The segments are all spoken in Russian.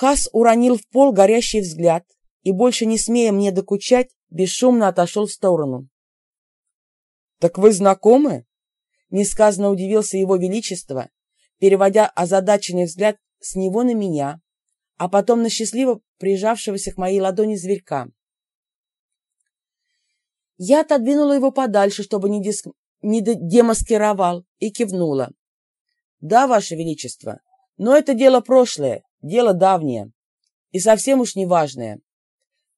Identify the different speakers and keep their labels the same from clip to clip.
Speaker 1: Хас уронил в пол горящий взгляд и, больше не смея мне докучать, бесшумно отошел в сторону. «Так вы знакомы?» — несказанно удивился его величество, переводя озадаченный взгляд с него на меня, а потом на счастливо прижавшегося к моей ладони зверька. Я отодвинула его подальше, чтобы не, диск... не демаскировал, и кивнула. «Да, Ваше Величество, но это дело прошлое, дело давнее и совсем уж неважное.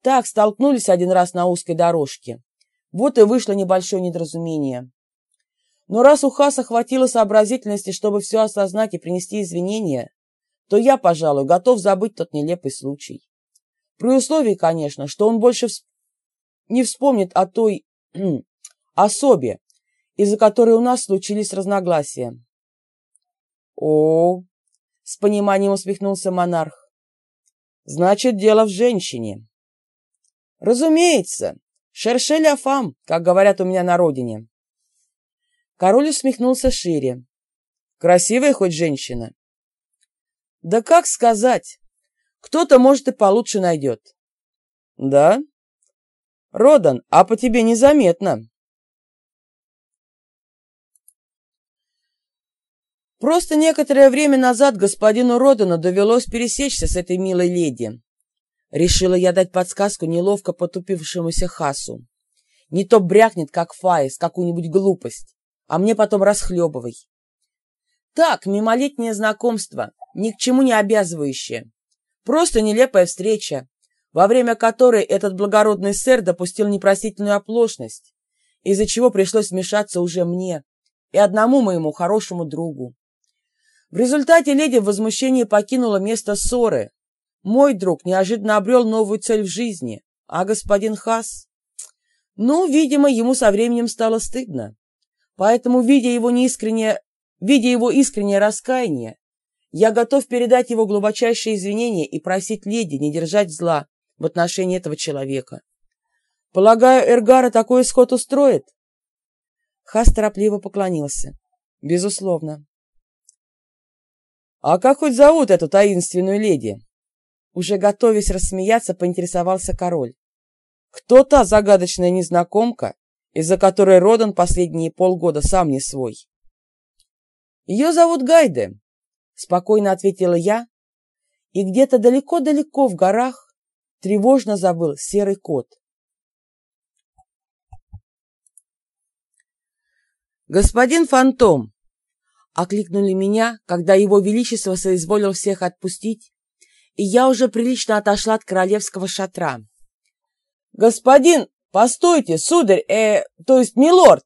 Speaker 1: Так, столкнулись один раз на узкой дорожке. Вот и вышло небольшое недоразумение. Но раз у Хаса хватило сообразительности, чтобы все осознать и принести извинения, то я, пожалуй, готов забыть тот нелепый случай. При условии, конечно, что он больше всп... не вспомнит о той особе, из-за которой у нас случились разногласия. О, с пониманием усмехнулся монарх. Значит, дело в женщине. Разумеется, шершеля фам, как говорят у меня на родине. Король усмехнулся шире. Красивая хоть женщина? Да как сказать? Кто-то, может, и получше найдет. Да? Родан, а по тебе незаметно. Просто некоторое время назад господину Родану довелось пересечься с этой милой леди. Решила я дать подсказку неловко потупившемуся Хасу. Не то брякнет, как Фаис, какую-нибудь глупость, а мне потом расхлебывай. Так, мимолетнее знакомство, ни к чему не обязывающее. Просто нелепая встреча, во время которой этот благородный сэр допустил непростительную оплошность, из-за чего пришлось вмешаться уже мне и одному моему хорошему другу. В результате леди в возмущении покинула место ссоры. Мой друг неожиданно обрел новую цель в жизни, а господин Хас... Ну, видимо, ему со временем стало стыдно. Поэтому, видя его неискреннее, видя его искреннее раскаяние, я готов передать его глубочайшие извинения и просить леди не держать зла в отношении этого человека. Полагаю, Эргара такой исход устроит? Хас торопливо поклонился. Безусловно. А как хоть зовут эту таинственную леди? Уже готовясь рассмеяться, поинтересовался король. Кто та загадочная незнакомка, из-за которой Родан последние полгода сам не свой? Ее зовут Гайде, спокойно ответила я, и где-то далеко-далеко в горах тревожно забыл серый кот. «Господин Фантом!» — окликнули меня, когда его величество соизволил всех отпустить, и я уже прилично отошла от королевского шатра. «Господин, постойте, сударь, э, то есть милорд!»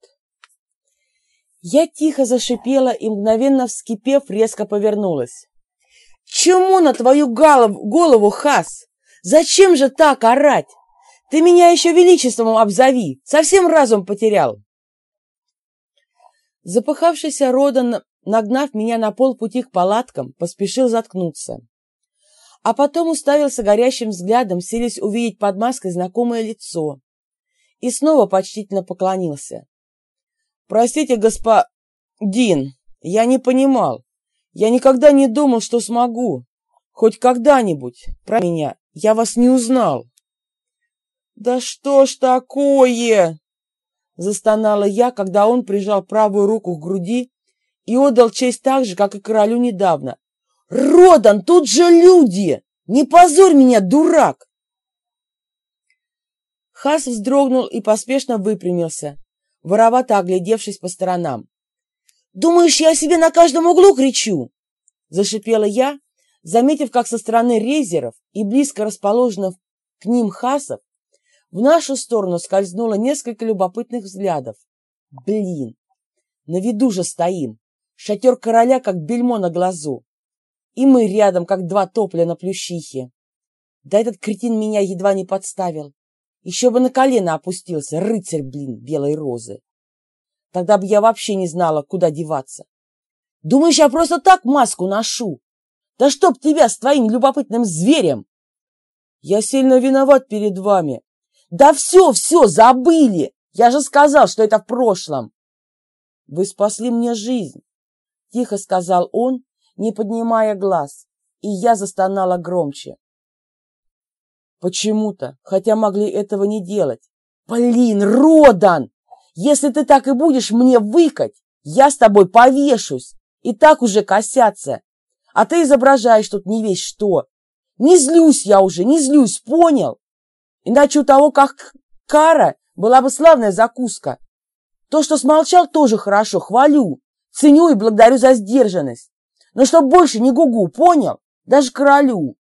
Speaker 1: Я тихо зашипела и, мгновенно вскипев, резко повернулась. «Чему на твою голову, голову, Хас? Зачем же так орать? Ты меня еще величеством обзови, совсем разум потерял!» Запыхавшийся Родан, нагнав меня на полпути к палаткам, поспешил заткнуться. А потом уставился горящим взглядом, селись увидеть под маской знакомое лицо. И снова почтительно поклонился. «Простите, господин, я не понимал. Я никогда не думал, что смогу. Хоть когда-нибудь про меня. Я вас не узнал». «Да что ж такое?» Застонала я, когда он прижал правую руку к груди и отдал честь так же, как и королю недавно. «Родан, тут же люди! Не позорь меня, дурак!» Хас вздрогнул и поспешно выпрямился воровато оглядевшись по сторонам. «Думаешь, я себе на каждом углу кричу?» Зашипела я, заметив, как со стороны рейзеров и близко расположенных к ним хасов в нашу сторону скользнуло несколько любопытных взглядов. «Блин! На виду же стоим! Шатер короля, как бельмо на глазу! И мы рядом, как два топля на плющихе! Да этот кретин меня едва не подставил! Еще бы на колено опустился, рыцарь, блин, белой розы. Тогда бы я вообще не знала, куда деваться. Думаешь, я просто так маску ношу? Да чтоб тебя с твоим любопытным зверем! Я сильно виноват перед вами. Да все, все, забыли! Я же сказал, что это в прошлом. Вы спасли мне жизнь, тихо сказал он, не поднимая глаз, и я застонала громче. Почему-то, хотя могли этого не делать. Блин, Родан! Если ты так и будешь мне выкать, я с тобой повешусь. И так уже косятся. А ты изображаешь тут не весь что. Не злюсь я уже, не злюсь, понял? Иначе у того, как кара, была бы славная закуска. То, что смолчал, тоже хорошо, хвалю. Ценю и благодарю за сдержанность. Но чтоб больше не гугу, понял? Даже королю.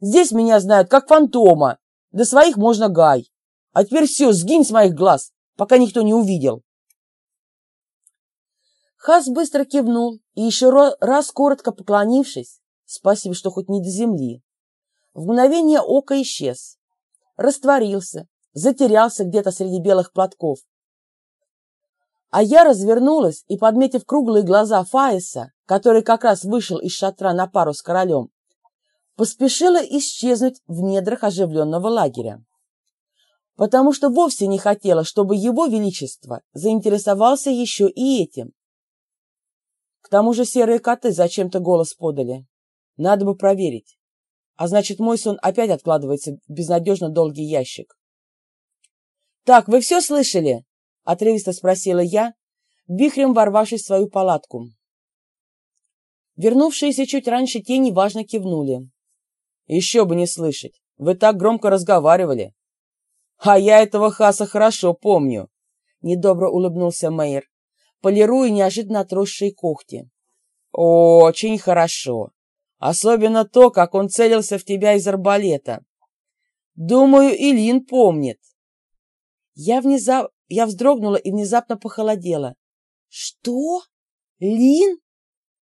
Speaker 1: Здесь меня знают как фантома. До своих можно гай. А теперь все, сгинь с моих глаз, пока никто не увидел. Хас быстро кивнул и еще раз коротко поклонившись, спасибо, что хоть не до земли, в мгновение ока исчез, растворился, затерялся где-то среди белых платков. А я развернулась и, подметив круглые глаза Фаиса, который как раз вышел из шатра на пару с королем, поспешила исчезнуть в недрах оживленного лагеря. Потому что вовсе не хотела, чтобы его величество заинтересовался еще и этим. К тому же серые коты зачем-то голос подали. Надо бы проверить. А значит, мой сон опять откладывается в безнадежно долгий ящик. «Так, вы все слышали?» — отрывисто спросила я, вихрем ворвавшись в свою палатку. Вернувшиеся чуть раньше тени важно кивнули. «Еще бы не слышать! Вы так громко разговаривали!» «А я этого Хаса хорошо помню!» — недобро улыбнулся Мэйр, полируя неожиданно отросшие когти. «Очень хорошо! Особенно то, как он целился в тебя из арбалета. Думаю, Илин помнит!» Я, внезап... я вздрогнула и внезапно похолодела. «Что? Лин?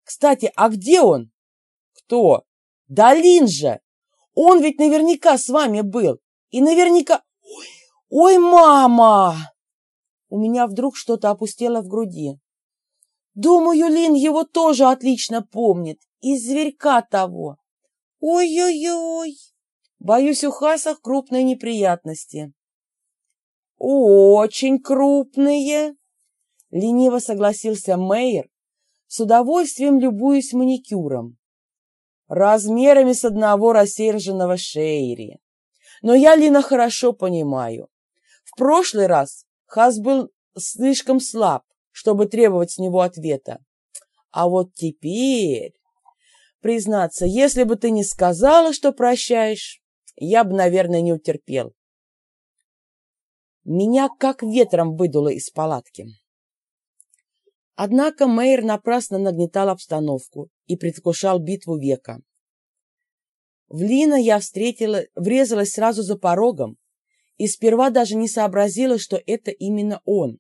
Speaker 1: Кстати, а где он?» «Кто?» «Да Лин же! Он ведь наверняка с вами был! И наверняка... Ой, ой мама!» У меня вдруг что-то опустело в груди. Думаю, Лин его тоже отлично помнит. Из зверька того. Ой-ой-ой! Боюсь, у Хасах крупные неприятности. «Очень крупные!» — лениво согласился Мейер, с удовольствием любуясь маникюром. «Размерами с одного рассерженного шейри. Но я Лина хорошо понимаю. В прошлый раз Хас был слишком слаб, чтобы требовать с него ответа. А вот теперь, признаться, если бы ты не сказала, что прощаешь, я бы, наверное, не утерпел. Меня как ветром выдуло из палатки. Однако Мэйр напрасно нагнетал обстановку и предвкушал битву века. В Лина я встретила, врезалась сразу за порогом и сперва даже не сообразила, что это именно он.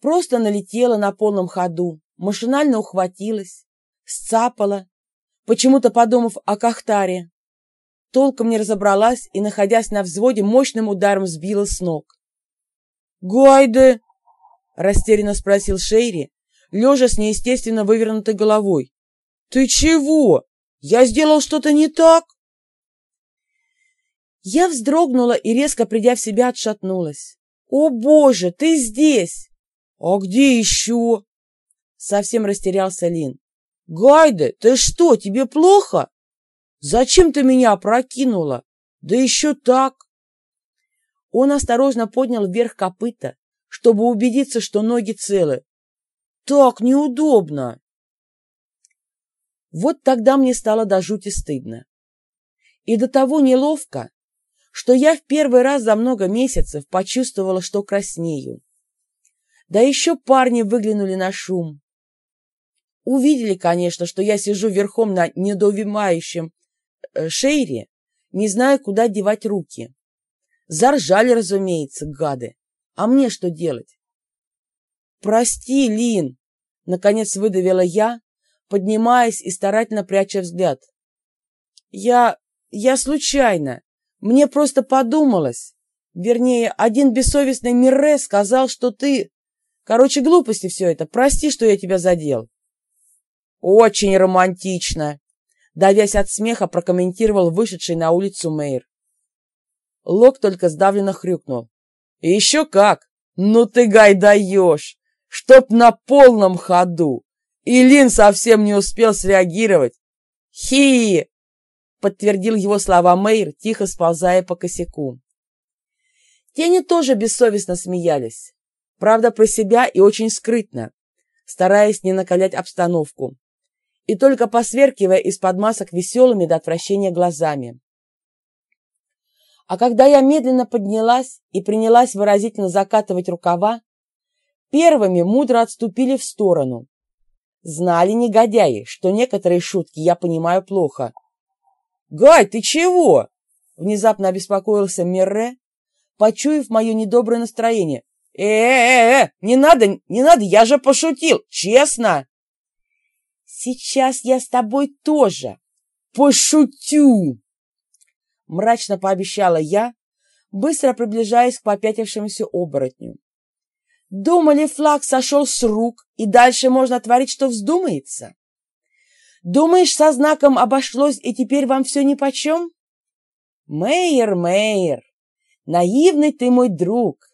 Speaker 1: Просто налетела на полном ходу, машинально ухватилась, сцапала, почему-то подумав о Кахтаре, толком не разобралась и, находясь на взводе, мощным ударом сбила с ног. «Гайде!» — растерянно спросил Шейри, лежа с неестественно вывернутой головой. «Ты чего? Я сделал что-то не так?» Я вздрогнула и, резко придя в себя, отшатнулась. «О, Боже, ты здесь!» «А где еще?» Совсем растерялся Лин. «Гайде, ты что, тебе плохо?» «Зачем ты меня опрокинула? Да еще так!» Он осторожно поднял вверх копыта, чтобы убедиться, что ноги целы. «Так неудобно!» Вот тогда мне стало до жути стыдно. И до того неловко, что я в первый раз за много месяцев почувствовала, что краснею. Да еще парни выглянули на шум. Увидели, конечно, что я сижу верхом на недоумевающем Э, Шейри, не зная, куда девать руки. Заржали, разумеется, гады. А мне что делать? «Прости, Лин!» — наконец выдавила я, поднимаясь и старательно пряча взгляд. «Я... я случайно. Мне просто подумалось. Вернее, один бессовестный Мирре сказал, что ты... Короче, глупости все это. Прости, что я тебя задел». «Очень романтично!» Давясь от смеха, прокомментировал вышедший на улицу мэр. Лок только сдавленно хрюкнул. «Еще как! Ну ты, Гай, даешь! Чтоб на полном ходу! И Лин совсем не успел среагировать. Хи! подтвердил его слова Мэйр, тихо сползая по косяку. Тени тоже бессовестно смеялись. Правда, про себя и очень скрытно, стараясь не накалять обстановку, и только посверкивая из-под масок веселыми до отвращения глазами. А когда я медленно поднялась и принялась выразительно закатывать рукава, первыми мудро отступили в сторону. Знали негодяи, что некоторые шутки я понимаю плохо. «Гай, ты чего?» — внезапно обеспокоился Мирре, почуяв мое недоброе настроение. «Э-э-э, не надо, не надо, я же пошутил, честно!» «Сейчас я с тобой тоже пошутю!» Мрачно пообещала я, быстро приближаясь к попятившемуся оборотню. Думали, флаг сошел с рук, и дальше можно творить, что вздумается? Думаешь, со знаком обошлось, и теперь вам все нипочем? Мейер, Мейер, наивный ты мой друг.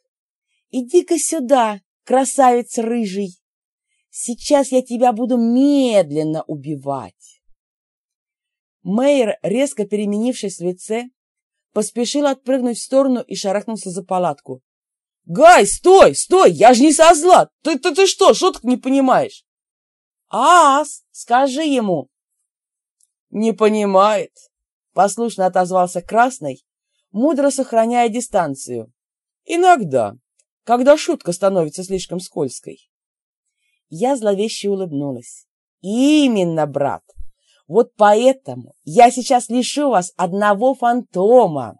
Speaker 1: Иди-ка сюда, красавец рыжий. Сейчас я тебя буду медленно убивать. Мейер, резко переменившись в лице, поспешил отпрыгнуть в сторону и шарахнулся за палатку. «Гай, стой, стой! Я же не со зла! Ты, ты, ты что, шуток не понимаешь?» «Ас, скажи ему!» «Не понимает!» — послушно отозвался Красный, мудро сохраняя дистанцию. «Иногда, когда шутка становится слишком скользкой». Я зловеще улыбнулась. «Именно, брат! Вот поэтому я сейчас лишу вас одного фантома.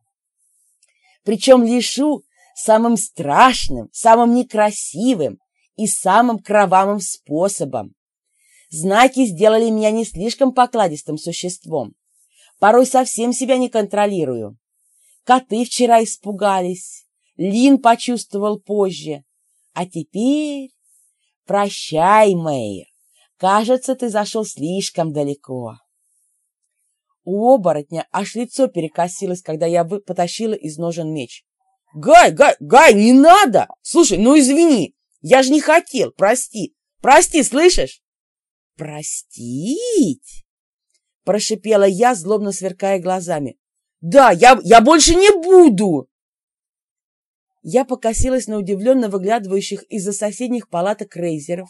Speaker 1: Причем лишу самым страшным, самым некрасивым и самым кровавым способом. Знаки сделали меня не слишком покладистым существом. Порой совсем себя не контролирую. Коты вчера испугались, Лин почувствовал позже. А теперь... Прощай, Мэйр. Кажется, ты зашел слишком далеко. У оборотня аж лицо перекосилось, когда я потащила из ножен меч. «Гай, Гай, Гай, не надо! Слушай, ну извини, я же не хотел, прости, прости, слышишь?» «Простить?» — прошипела я, злобно сверкая глазами. «Да, я, я больше не буду!» Я покосилась на удивленно выглядывающих из-за соседних палаток рейзеров,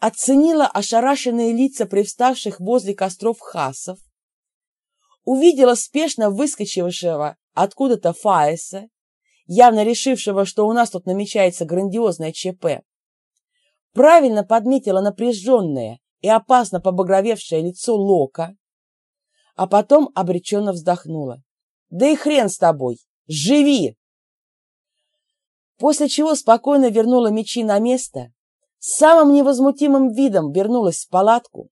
Speaker 1: оценила ошарашенные лица привставших возле костров хасов, увидела спешно выскочившего откуда-то Фаеса, явно решившего, что у нас тут намечается грандиозное ЧП, правильно подметила напряженное и опасно побагровевшее лицо Лока, а потом обреченно вздохнула. «Да и хрен с тобой! Живи!» После чего спокойно вернула мечи на место, с самым невозмутимым видом вернулась в палатку,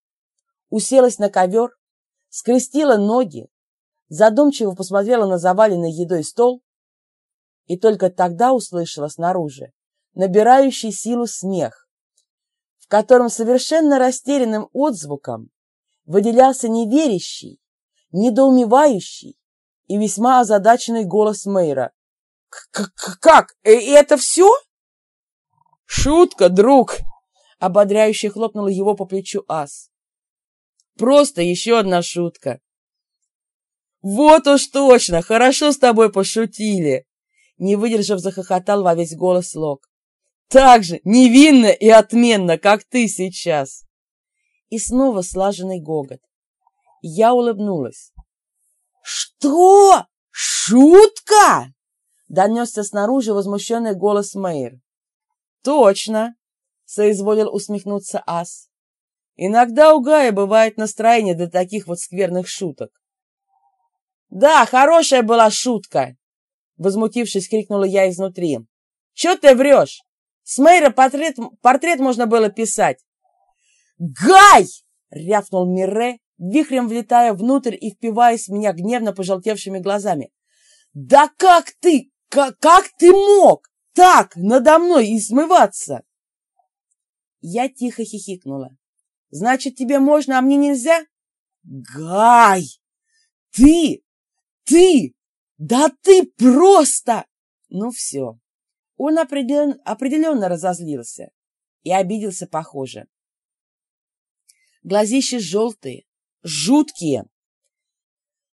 Speaker 1: уселась на ковер, скрестила ноги, задумчиво посмотрела на заваленный едой стол и только тогда услышала снаружи набирающий силу смех, в котором совершенно растерянным отзвуком выделялся неверящий, недоумевающий и весьма озадаченный голос мэра. «Как? И это все?» «Шутка, друг!» — ободряюще хлопнул его по плечу ас. «Просто еще одна шутка!» «Вот уж точно! Хорошо с тобой пошутили!» Не выдержав, захохотал во весь голос Лок так же невинно и отменно, как ты сейчас. И снова слаженный гогот. Я улыбнулась. «Что? Шутка?» Донесся снаружи возмущенный голос Мэйр. «Точно!» — соизволил усмехнуться Ас. «Иногда у Гая бывает настроение для таких вот скверных шуток». «Да, хорошая была шутка!» Возмутившись, крикнула я изнутри. «Чё ты врешь? С мэра портрет, портрет можно было писать. «Гай!» — рявкнул Мирре, вихрем влетая внутрь и впиваясь в меня гневно пожелтевшими глазами. «Да как ты, как, как ты мог так надо мной измываться?» Я тихо хихикнула. «Значит, тебе можно, а мне нельзя?» «Гай! Ты! Ты! Да ты просто!» Ну все, он определенно, определенно разозлился и обиделся, похоже. Глазища желтые, жуткие,